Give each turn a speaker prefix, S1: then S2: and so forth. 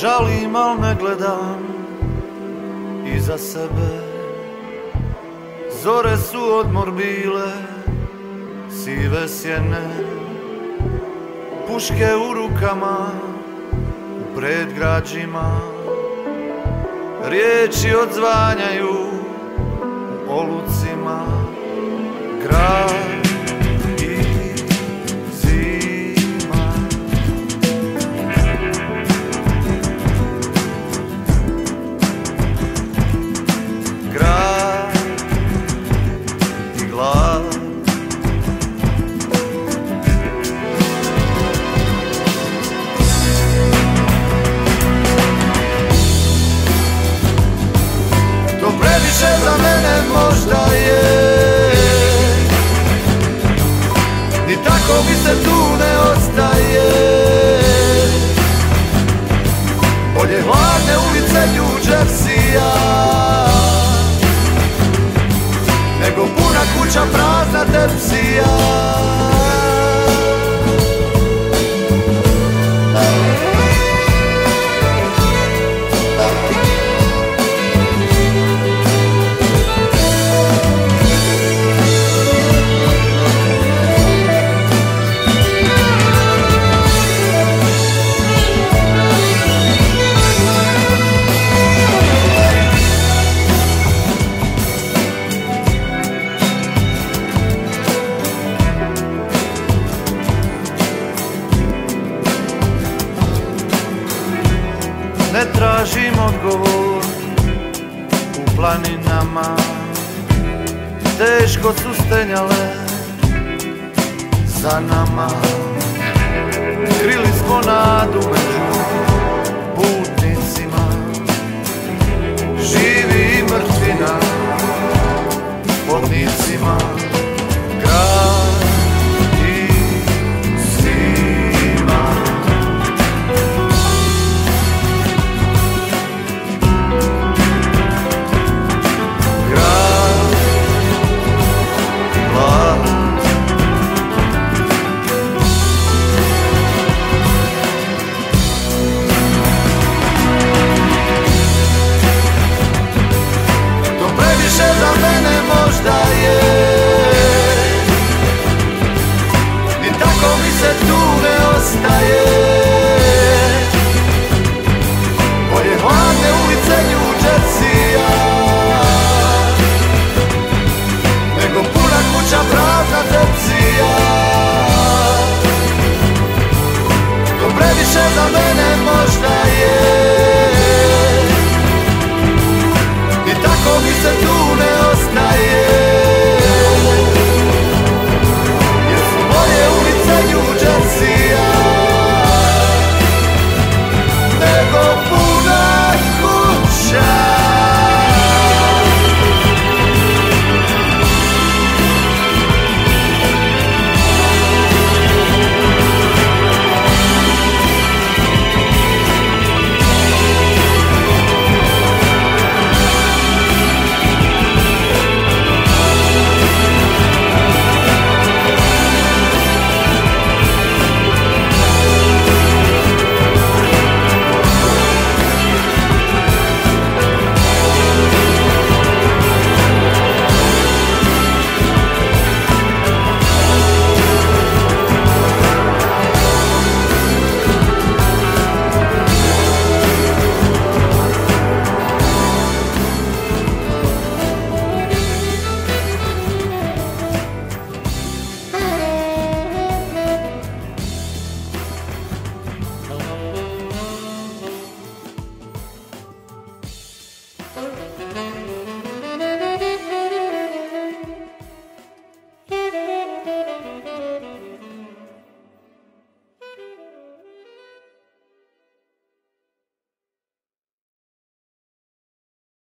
S1: Žalim, al ne gledam iza sebe. Zore su odmor bile, sive sjene Puške u rukama, u predgrađima. Riječi odzvanjaju u olucima se tu ne tražim odgovor u planinama. Teško su stenjale za nama. Krili smo nadu među